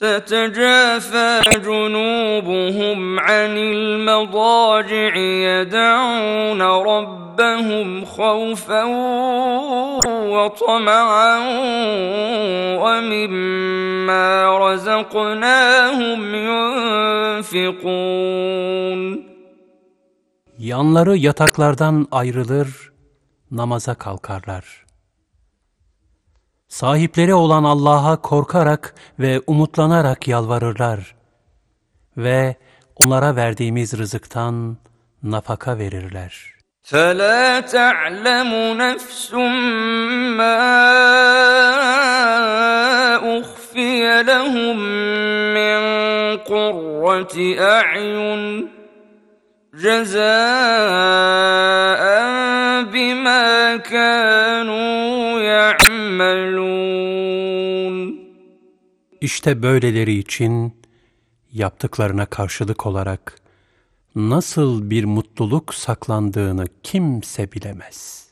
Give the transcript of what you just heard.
تتجافى جنوبهم عن المضاجع يدعون ربهم خوفا وطمعا ومما رزقناهم ينفقون Yanları yataklardan ayrılır, namaza kalkarlar. Sahipleri olan Allah'a korkarak ve umutlanarak yalvarırlar ve onlara verdiğimiz rızıktan nafaka verirler. فلا تعلم نفس ما أخفي لهم من قرة أعين جزاء بما كانوا يعملون İşte böyleleri için yaptıklarına karşılık olarak nasıl bir mutluluk saklandığını kimse bilemez.